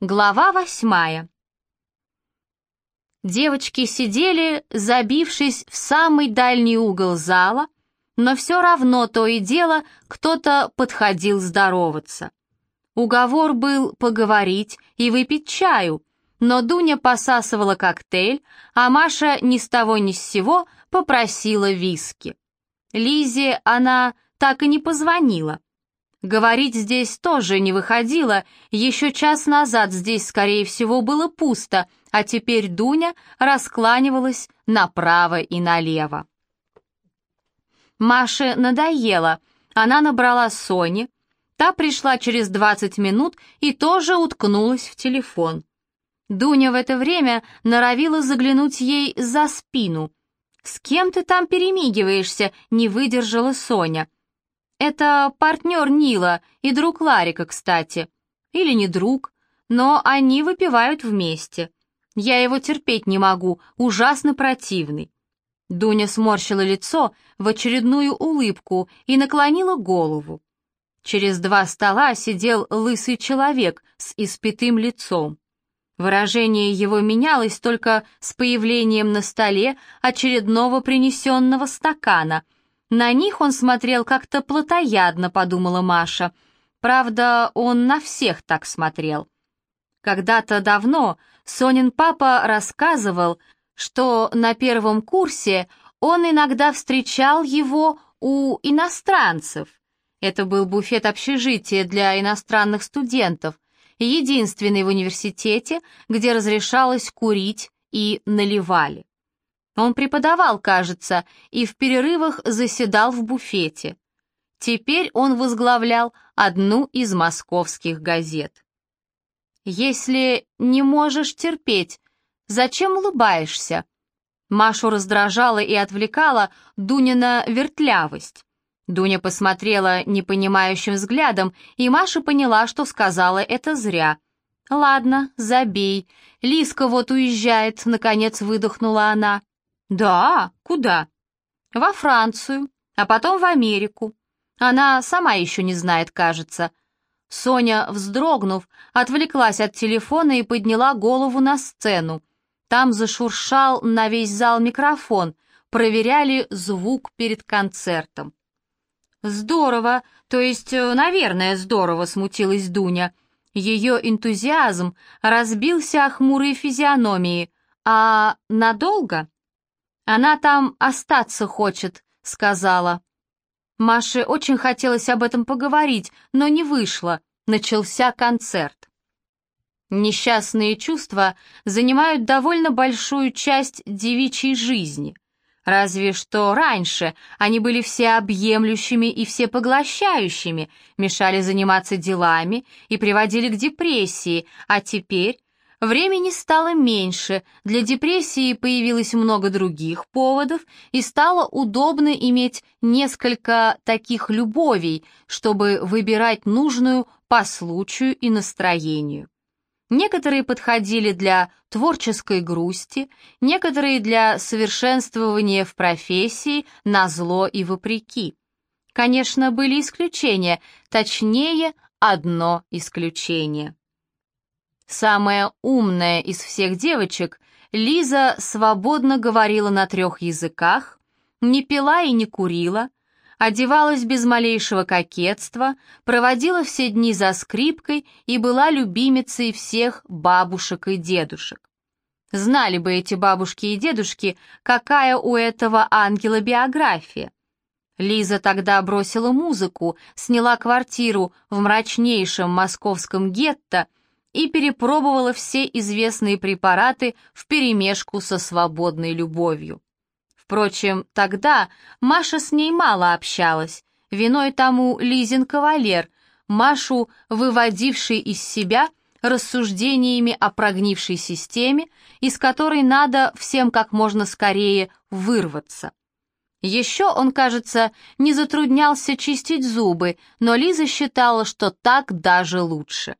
Глава восьмая. Девочки сидели, забившись в самый дальний угол зала, но все равно то и дело кто-то подходил здороваться. Уговор был поговорить и выпить чаю, но Дуня посасывала коктейль, а Маша ни с того ни с сего попросила виски. Лизе она так и не позвонила. Говорить здесь тоже не выходило, еще час назад здесь, скорее всего, было пусто, а теперь Дуня раскланивалась направо и налево. Маше надоело, она набрала Соне, та пришла через 20 минут и тоже уткнулась в телефон. Дуня в это время норовила заглянуть ей за спину. «С кем ты там перемигиваешься?» — не выдержала Соня. Это партнер Нила и друг Ларика, кстати. Или не друг, но они выпивают вместе. Я его терпеть не могу, ужасно противный. Дуня сморщила лицо в очередную улыбку и наклонила голову. Через два стола сидел лысый человек с испятым лицом. Выражение его менялось только с появлением на столе очередного принесенного стакана — на них он смотрел как-то плотоядно, подумала Маша. Правда, он на всех так смотрел. Когда-то давно Сонин папа рассказывал, что на первом курсе он иногда встречал его у иностранцев. Это был буфет общежития для иностранных студентов, единственный в университете, где разрешалось курить и наливали. Он преподавал, кажется, и в перерывах заседал в буфете. Теперь он возглавлял одну из московских газет. «Если не можешь терпеть, зачем улыбаешься?» Машу раздражала и отвлекала Дунина вертлявость. Дуня посмотрела непонимающим взглядом, и Маша поняла, что сказала это зря. «Ладно, забей. Лиска вот уезжает», — наконец выдохнула она. «Да? Куда?» «Во Францию, а потом в Америку. Она сама еще не знает, кажется». Соня, вздрогнув, отвлеклась от телефона и подняла голову на сцену. Там зашуршал на весь зал микрофон, проверяли звук перед концертом. «Здорово, то есть, э, наверное, здорово», — смутилась Дуня. Ее энтузиазм разбился о хмурые физиономии. «А надолго?» «Она там остаться хочет», — сказала. Маше очень хотелось об этом поговорить, но не вышло. Начался концерт. Несчастные чувства занимают довольно большую часть девичьей жизни. Разве что раньше они были всеобъемлющими и всепоглощающими, мешали заниматься делами и приводили к депрессии, а теперь Времени стало меньше, для депрессии появилось много других поводов, и стало удобно иметь несколько таких любовей, чтобы выбирать нужную по случаю и настроению. Некоторые подходили для творческой грусти, некоторые для совершенствования в профессии, на зло и вопреки. Конечно, были исключения, точнее, одно исключение. Самая умная из всех девочек, Лиза свободно говорила на трех языках, не пила и не курила, одевалась без малейшего кокетства, проводила все дни за скрипкой и была любимицей всех бабушек и дедушек. Знали бы эти бабушки и дедушки, какая у этого ангела биография. Лиза тогда бросила музыку, сняла квартиру в мрачнейшем московском гетто и перепробовала все известные препараты вперемешку со свободной любовью. Впрочем, тогда Маша с ней мало общалась, виной тому Лизин кавалер, Машу, выводивший из себя рассуждениями о прогнившей системе, из которой надо всем как можно скорее вырваться. Еще он, кажется, не затруднялся чистить зубы, но Лиза считала, что так даже лучше.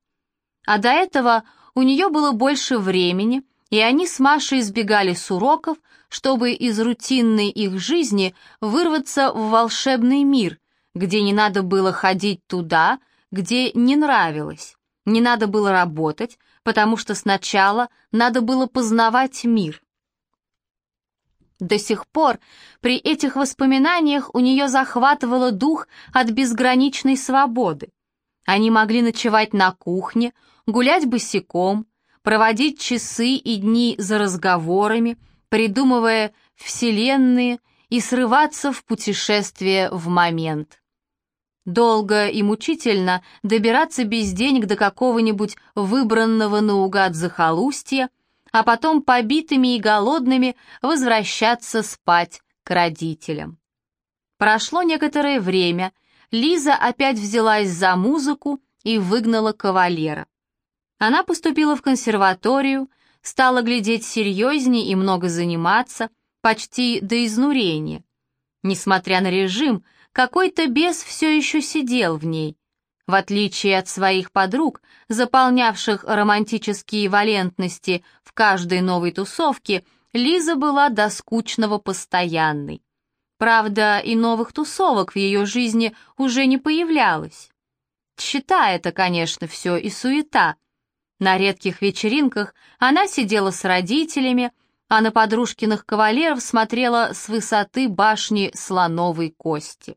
А до этого у нее было больше времени, и они с Машей избегали с уроков, чтобы из рутинной их жизни вырваться в волшебный мир, где не надо было ходить туда, где не нравилось, Не надо было работать, потому что сначала надо было познавать мир. До сих пор при этих воспоминаниях у нее захватывало дух от безграничной свободы. Они могли ночевать на кухне, гулять босиком, проводить часы и дни за разговорами, придумывая вселенные и срываться в путешествие в момент. Долго и мучительно добираться без денег до какого-нибудь выбранного наугад захолустья, а потом побитыми и голодными возвращаться спать к родителям. Прошло некоторое время, Лиза опять взялась за музыку и выгнала кавалера. Она поступила в консерваторию, стала глядеть серьезнее и много заниматься, почти до изнурения. Несмотря на режим, какой-то бес все еще сидел в ней. В отличие от своих подруг, заполнявших романтические валентности в каждой новой тусовке, Лиза была до скучного постоянной. Правда, и новых тусовок в ее жизни уже не появлялось. Считая это, конечно, все и суета. На редких вечеринках она сидела с родителями, а на подружкиных кавалеров смотрела с высоты башни слоновой кости.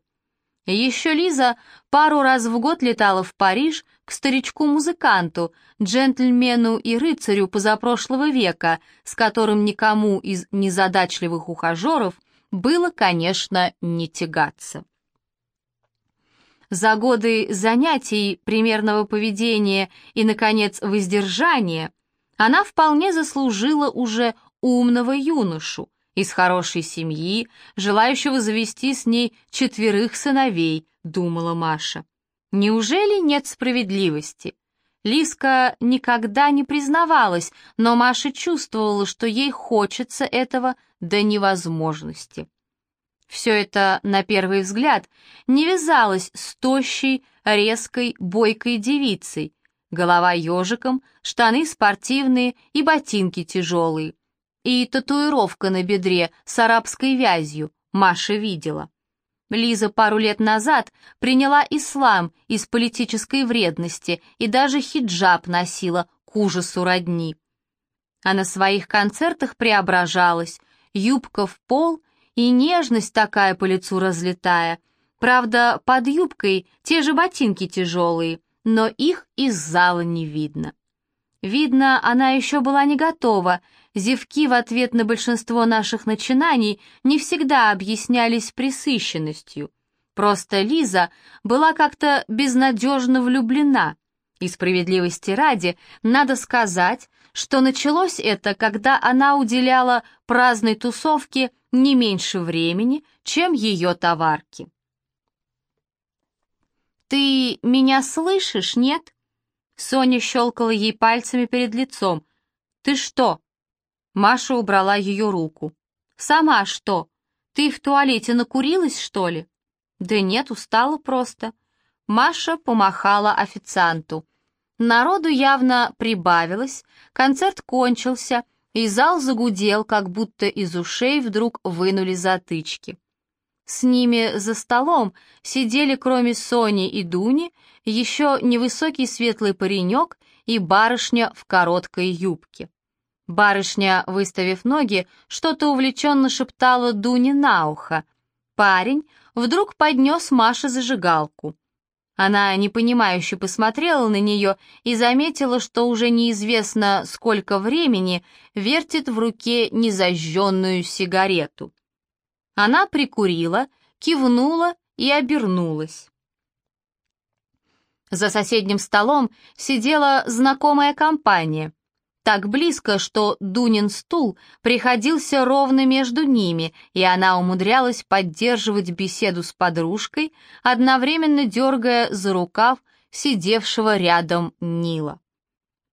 Еще Лиза пару раз в год летала в Париж к старичку-музыканту, джентльмену и рыцарю позапрошлого века, с которым никому из незадачливых ухажеров было, конечно, не тягаться. За годы занятий, примерного поведения и, наконец, воздержания она вполне заслужила уже умного юношу, из хорошей семьи, желающего завести с ней четверых сыновей, думала Маша. Неужели нет справедливости? Лиска никогда не признавалась, но Маша чувствовала, что ей хочется этого до невозможности. Все это, на первый взгляд, не вязалось с тощей, резкой, бойкой девицей. Голова ежиком, штаны спортивные и ботинки тяжелые и татуировка на бедре с арабской вязью, Маша видела. Лиза пару лет назад приняла ислам из политической вредности и даже хиджаб носила к ужасу родни. А на своих концертах преображалась, юбка в пол и нежность такая по лицу разлетая. Правда, под юбкой те же ботинки тяжелые, но их из зала не видно. Видно, она еще была не готова, зевки в ответ на большинство наших начинаний не всегда объяснялись присыщенностью. Просто Лиза была как-то безнадежно влюблена. И справедливости ради, надо сказать, что началось это, когда она уделяла праздной тусовке не меньше времени, чем ее товарки. «Ты меня слышишь, нет?» Соня щелкала ей пальцами перед лицом. «Ты что?» Маша убрала ее руку. «Сама что? Ты в туалете накурилась, что ли?» «Да нет, устала просто». Маша помахала официанту. Народу явно прибавилось, концерт кончился, и зал загудел, как будто из ушей вдруг вынули затычки. С ними за столом сидели, кроме Сони и Дуни, еще невысокий светлый паренек и барышня в короткой юбке. Барышня, выставив ноги, что-то увлеченно шептала Дуне на ухо. Парень вдруг поднес Маше зажигалку. Она непонимающе посмотрела на нее и заметила, что уже неизвестно, сколько времени вертит в руке незажженную сигарету. Она прикурила, кивнула и обернулась. За соседним столом сидела знакомая компания. Так близко, что Дунин стул приходился ровно между ними, и она умудрялась поддерживать беседу с подружкой, одновременно дергая за рукав сидевшего рядом Нила.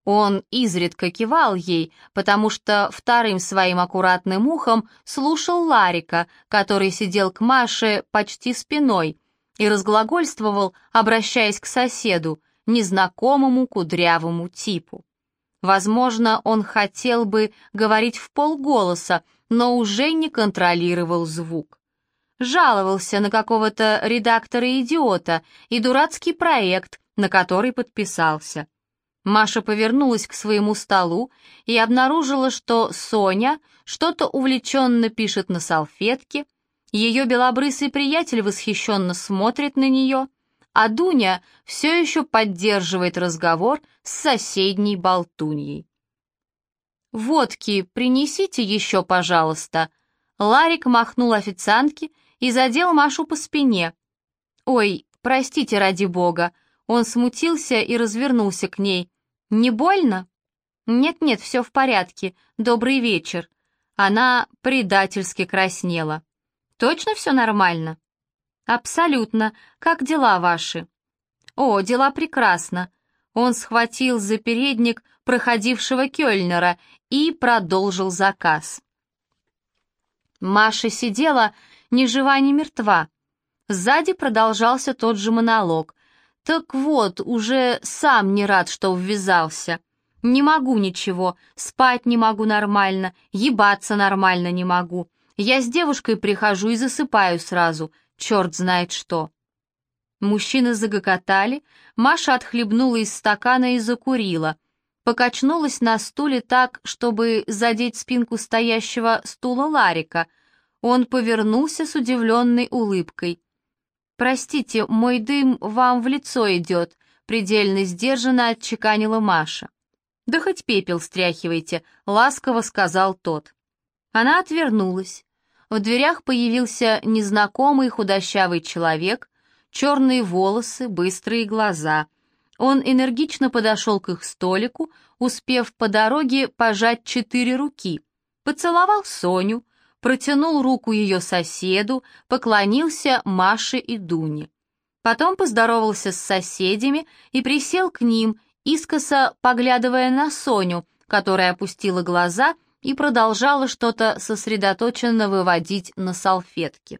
Он изредка кивал ей, потому что вторым своим аккуратным ухом слушал Ларика, который сидел к Маше почти спиной, и разглагольствовал, обращаясь к соседу, незнакомому кудрявому типу. Возможно, он хотел бы говорить в полголоса, но уже не контролировал звук. Жаловался на какого-то редактора-идиота и дурацкий проект, на который подписался. Маша повернулась к своему столу и обнаружила, что Соня что-то увлеченно пишет на салфетке, ее белобрысый приятель восхищенно смотрит на нее, а Дуня все еще поддерживает разговор с соседней болтуньей. «Водки принесите еще, пожалуйста». Ларик махнул официантке и задел Машу по спине. «Ой, простите ради бога». Он смутился и развернулся к ней. «Не больно?» «Нет-нет, все в порядке. Добрый вечер». Она предательски краснела. «Точно все нормально?» «Абсолютно. Как дела ваши?» «О, дела прекрасно». Он схватил за передник проходившего Кёльнера и продолжил заказ. Маша сидела ни жива, ни мертва. Сзади продолжался тот же монолог. «Так вот, уже сам не рад, что ввязался. Не могу ничего, спать не могу нормально, ебаться нормально не могу. Я с девушкой прихожу и засыпаю сразу, черт знает что». Мужчины загокотали, Маша отхлебнула из стакана и закурила. Покачнулась на стуле так, чтобы задеть спинку стоящего стула Ларика. Он повернулся с удивленной улыбкой. «Простите, мой дым вам в лицо идет», — предельно сдержанно отчеканила Маша. «Да хоть пепел стряхивайте», — ласково сказал тот. Она отвернулась. В дверях появился незнакомый худощавый человек, черные волосы, быстрые глаза. Он энергично подошел к их столику, успев по дороге пожать четыре руки, поцеловал Соню, протянул руку ее соседу, поклонился Маше и Дуне. Потом поздоровался с соседями и присел к ним, искоса поглядывая на Соню, которая опустила глаза и продолжала что-то сосредоточенно выводить на салфетке.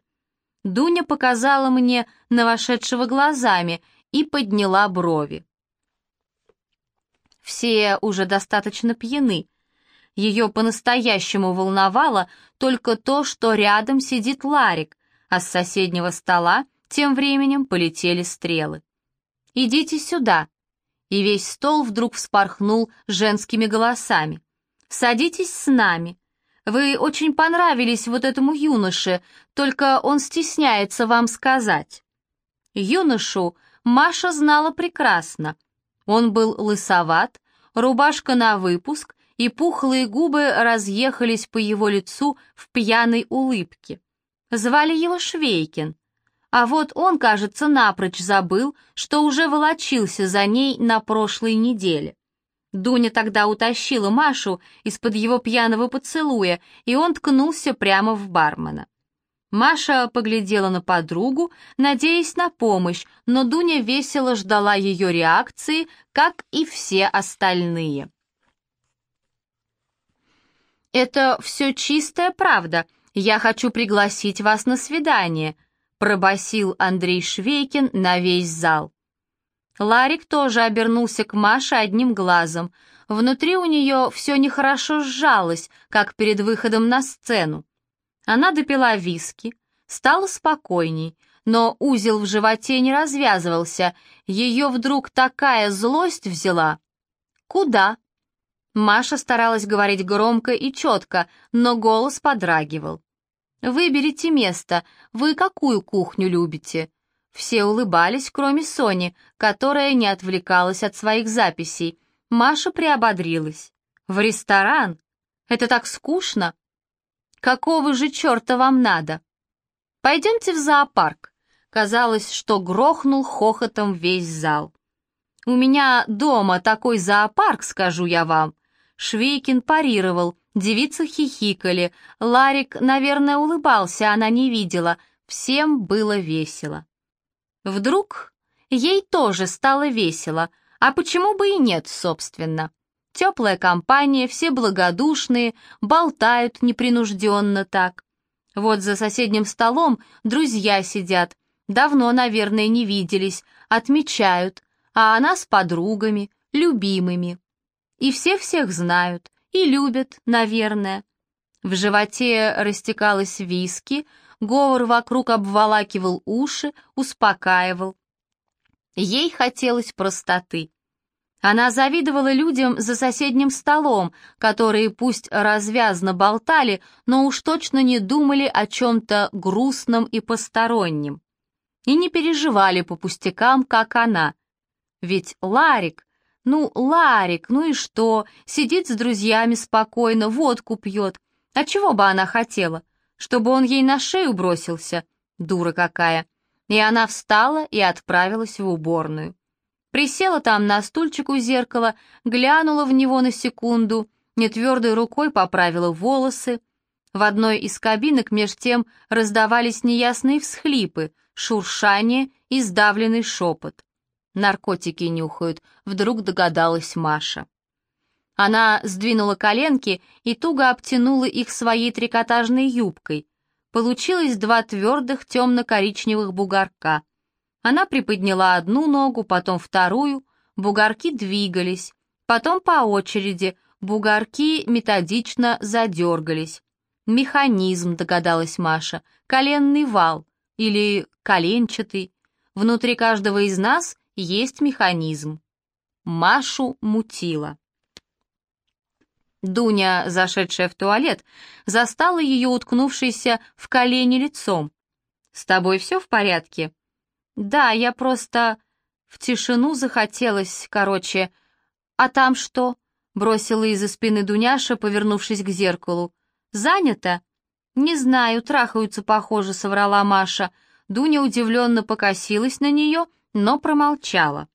Дуня показала мне на вошедшего глазами и подняла брови. Все уже достаточно пьяны, ее по-настоящему волновало только то, что рядом сидит Ларик, а с соседнего стола тем временем полетели стрелы. «Идите сюда!» И весь стол вдруг вспорхнул женскими голосами. «Садитесь с нами. Вы очень понравились вот этому юноше, только он стесняется вам сказать». Юношу Маша знала прекрасно. Он был лысоват, рубашка на выпуск и пухлые губы разъехались по его лицу в пьяной улыбке. Звали его Швейкин. А вот он, кажется, напрочь забыл, что уже волочился за ней на прошлой неделе. Дуня тогда утащила Машу из-под его пьяного поцелуя, и он ткнулся прямо в бармена. Маша поглядела на подругу, надеясь на помощь, но Дуня весело ждала ее реакции, как и все остальные. «Это все чистая правда. Я хочу пригласить вас на свидание», — пробасил Андрей Швейкин на весь зал. Ларик тоже обернулся к Маше одним глазом. Внутри у нее все нехорошо сжалось, как перед выходом на сцену. Она допила виски, стала спокойней, но узел в животе не развязывался, ее вдруг такая злость взяла. «Куда?» Маша старалась говорить громко и четко, но голос подрагивал. «Выберите место. Вы какую кухню любите?» Все улыбались, кроме Сони, которая не отвлекалась от своих записей. Маша приободрилась. «В ресторан? Это так скучно!» «Какого же черта вам надо?» «Пойдемте в зоопарк». Казалось, что грохнул хохотом весь зал. «У меня дома такой зоопарк, скажу я вам. Швейкин парировал, девицы хихикали, Ларик, наверное, улыбался, она не видела, всем было весело. Вдруг ей тоже стало весело, а почему бы и нет, собственно. Теплая компания, все благодушные, болтают непринужденно так. Вот за соседним столом друзья сидят, давно, наверное, не виделись, отмечают, а она с подругами, любимыми. И все всех знают, и любят, наверное. В животе растекалось виски, говор вокруг обволакивал уши, успокаивал. Ей хотелось простоты. Она завидовала людям за соседним столом, которые пусть развязно болтали, но уж точно не думали о чем-то грустном и постороннем. И не переживали по пустякам, как она. Ведь Ларик, ну, Ларик, ну и что, сидит с друзьями спокойно, водку пьет. А чего бы она хотела? Чтобы он ей на шею бросился? Дура какая. И она встала и отправилась в уборную. Присела там на стульчик у зеркала, глянула в него на секунду, нетвердой рукой поправила волосы. В одной из кабинок меж тем раздавались неясные всхлипы, шуршание и сдавленный шепот. Наркотики нюхают, вдруг догадалась Маша. Она сдвинула коленки и туго обтянула их своей трикотажной юбкой. Получилось два твердых темно-коричневых бугорка. Она приподняла одну ногу, потом вторую, бугорки двигались, потом по очереди, бугорки методично задергались. Механизм, догадалась Маша, коленный вал или коленчатый. Внутри каждого из нас есть механизм. Машу мутила. Дуня, зашедшая в туалет, застала ее уткнувшейся в колени лицом. «С тобой все в порядке?» «Да, я просто...» В тишину захотелось, короче. «А там что?» — бросила из-за спины Дуняша, повернувшись к зеркалу. «Занято?» «Не знаю, трахаются, похоже», — соврала Маша. Дуня удивленно покосилась на нее, но промолчала.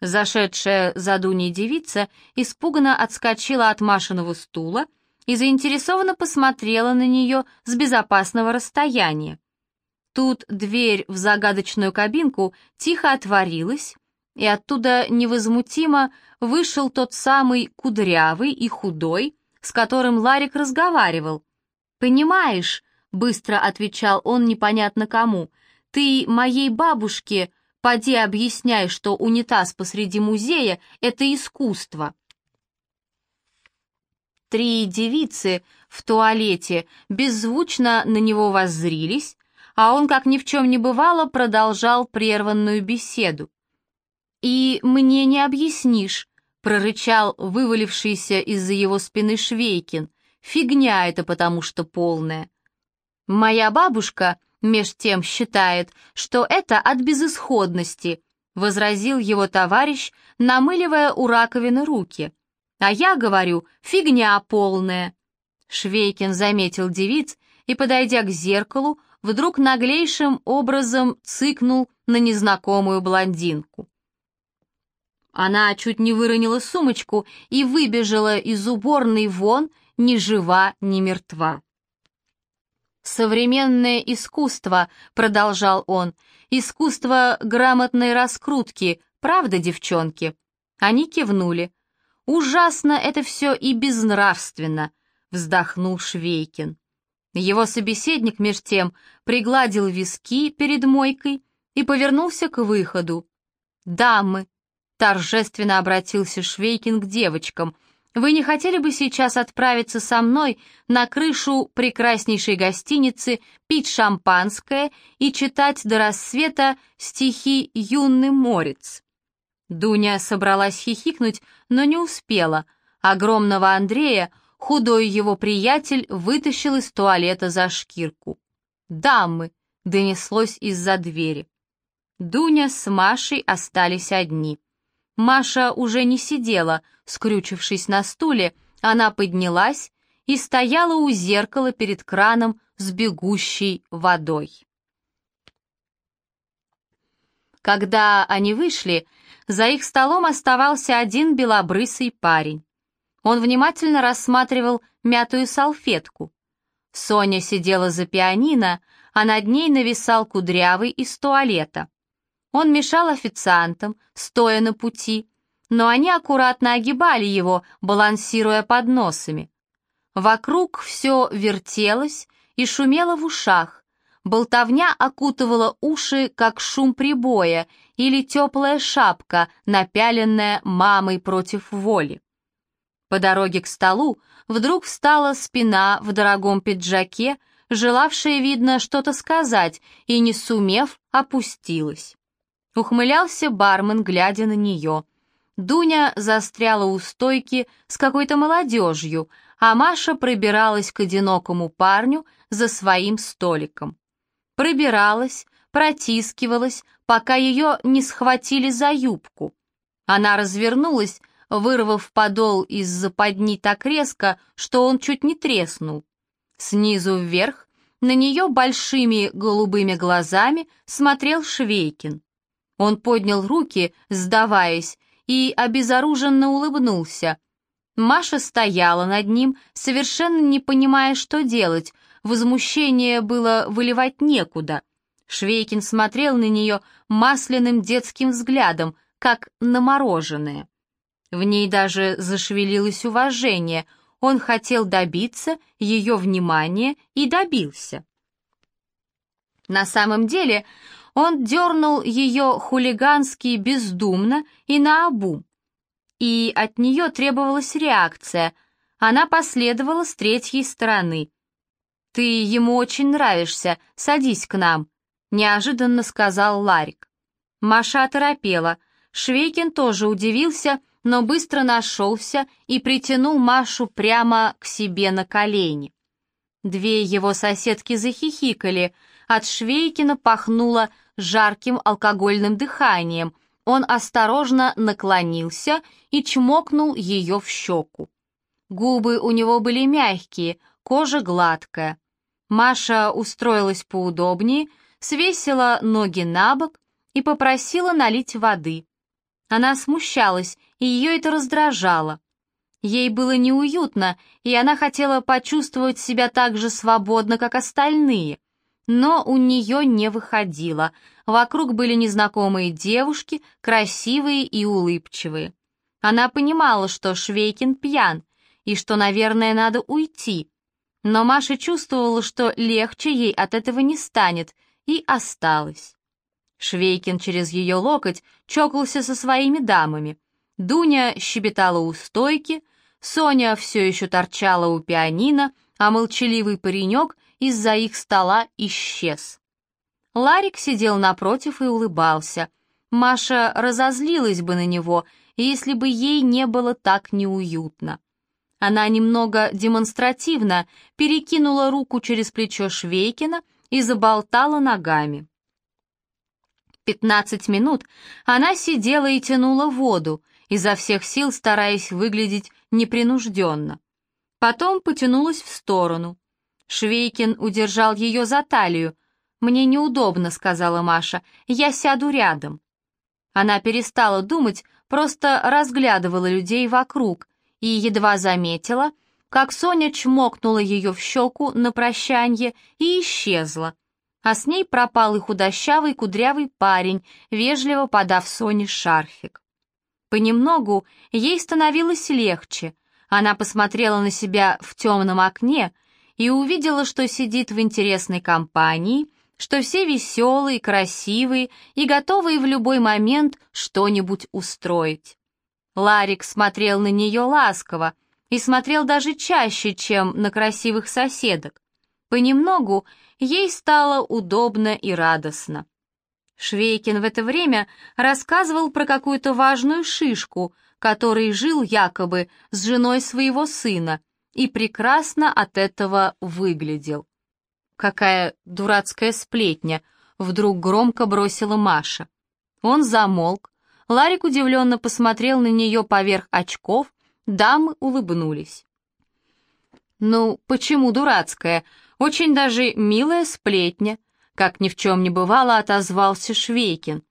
Зашедшая за Дуней девица испуганно отскочила от Машиного стула и заинтересованно посмотрела на нее с безопасного расстояния. Тут дверь в загадочную кабинку тихо отворилась, и оттуда невозмутимо вышел тот самый кудрявый и худой, с которым Ларик разговаривал. «Понимаешь», — быстро отвечал он непонятно кому, — «ты моей бабушке поди объясняй, что унитаз посреди музея — это искусство». Три девицы в туалете беззвучно на него воззрились, а он, как ни в чем не бывало, продолжал прерванную беседу. «И мне не объяснишь», — прорычал вывалившийся из-за его спины Швейкин. «Фигня это потому что полная». «Моя бабушка, меж тем, считает, что это от безысходности», — возразил его товарищ, намыливая у раковины руки. «А я говорю, фигня полная». Швейкин заметил девиц и, подойдя к зеркалу, вдруг наглейшим образом цыкнул на незнакомую блондинку. Она чуть не выронила сумочку и выбежала из уборной вон, ни жива, ни мертва. «Современное искусство», — продолжал он, — «искусство грамотной раскрутки, правда, девчонки?» Они кивнули. «Ужасно это все и безнравственно», — вздохнул Швейкин. Его собеседник, меж тем, пригладил виски перед мойкой и повернулся к выходу. «Дамы!» — торжественно обратился Швейкин к девочкам. «Вы не хотели бы сейчас отправиться со мной на крышу прекраснейшей гостиницы, пить шампанское и читать до рассвета стихи «Юный морец»?» Дуня собралась хихикнуть, но не успела. Огромного Андрея — худой его приятель вытащил из туалета за шкирку. «Дамы!» — донеслось из-за двери. Дуня с Машей остались одни. Маша уже не сидела, скрючившись на стуле, она поднялась и стояла у зеркала перед краном с бегущей водой. Когда они вышли, за их столом оставался один белобрысый парень. Он внимательно рассматривал мятую салфетку. Соня сидела за пианино, а над ней нависал кудрявый из туалета. Он мешал официантам, стоя на пути, но они аккуратно огибали его, балансируя под носами. Вокруг все вертелось и шумело в ушах. Болтовня окутывала уши, как шум прибоя или теплая шапка, напяленная мамой против воли. По дороге к столу вдруг встала спина в дорогом пиджаке, желавшая, видно, что-то сказать, и, не сумев, опустилась. Ухмылялся бармен, глядя на нее. Дуня застряла у стойки с какой-то молодежью, а Маша пробиралась к одинокому парню за своим столиком. Пробиралась, протискивалась, пока ее не схватили за юбку. Она развернулась, вырвав подол из западни так резко, что он чуть не треснул. Снизу вверх на нее большими голубыми глазами смотрел Швейкин. Он поднял руки, сдаваясь, и обезоруженно улыбнулся. Маша стояла над ним, совершенно не понимая, что делать. Возмущение было выливать некуда. Швейкин смотрел на нее масляным детским взглядом, как на мороженое. В ней даже зашевелилось уважение. Он хотел добиться ее внимания и добился. На самом деле он дернул ее хулигански бездумно и наобум. И от нее требовалась реакция. Она последовала с третьей стороны. «Ты ему очень нравишься, садись к нам», — неожиданно сказал Ларик. Маша оторопела. Швейкин тоже удивился, но быстро нашелся и притянул Машу прямо к себе на колени. Две его соседки захихикали. От Швейкина пахнуло жарким алкогольным дыханием. Он осторожно наклонился и чмокнул ее в щеку. Губы у него были мягкие, кожа гладкая. Маша устроилась поудобнее, свесила ноги на бок и попросила налить воды. Она смущалась, и ее это раздражало. Ей было неуютно, и она хотела почувствовать себя так же свободно, как остальные но у нее не выходило. Вокруг были незнакомые девушки, красивые и улыбчивые. Она понимала, что Швейкин пьян, и что, наверное, надо уйти. Но Маша чувствовала, что легче ей от этого не станет, и осталась. Швейкин через ее локоть чокался со своими дамами. Дуня щебетала у стойки, Соня все еще торчала у пианино, а молчаливый паренек из-за их стола исчез. Ларик сидел напротив и улыбался. Маша разозлилась бы на него, если бы ей не было так неуютно. Она немного демонстративно перекинула руку через плечо Швейкина и заболтала ногами. Пятнадцать минут она сидела и тянула воду, изо всех сил стараясь выглядеть непринужденно. Потом потянулась в сторону. Швейкин удержал ее за талию. «Мне неудобно», — сказала Маша, — «я сяду рядом». Она перестала думать, просто разглядывала людей вокруг и едва заметила, как Соня чмокнула ее в щеку на прощанье и исчезла, а с ней пропал и худощавый кудрявый парень, вежливо подав Соне шарфик. Понемногу ей становилось легче. Она посмотрела на себя в темном окне — и увидела, что сидит в интересной компании, что все веселые, красивые и готовые в любой момент что-нибудь устроить. Ларик смотрел на нее ласково и смотрел даже чаще, чем на красивых соседок. Понемногу ей стало удобно и радостно. Швейкин в это время рассказывал про какую-то важную шишку, который жил якобы с женой своего сына, и прекрасно от этого выглядел. «Какая дурацкая сплетня!» — вдруг громко бросила Маша. Он замолк. Ларик удивленно посмотрел на нее поверх очков, дамы улыбнулись. «Ну, почему дурацкая? Очень даже милая сплетня», — как ни в чем не бывало, отозвался Швейкин.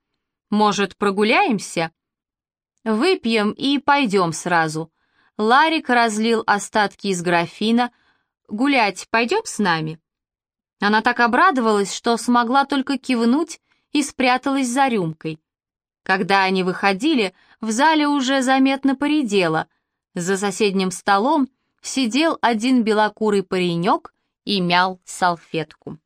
«Может, прогуляемся?» «Выпьем и пойдем сразу», Ларик разлил остатки из графина. «Гулять пойдем с нами?» Она так обрадовалась, что смогла только кивнуть и спряталась за рюмкой. Когда они выходили, в зале уже заметно поредело. За соседним столом сидел один белокурый паренек и мял салфетку.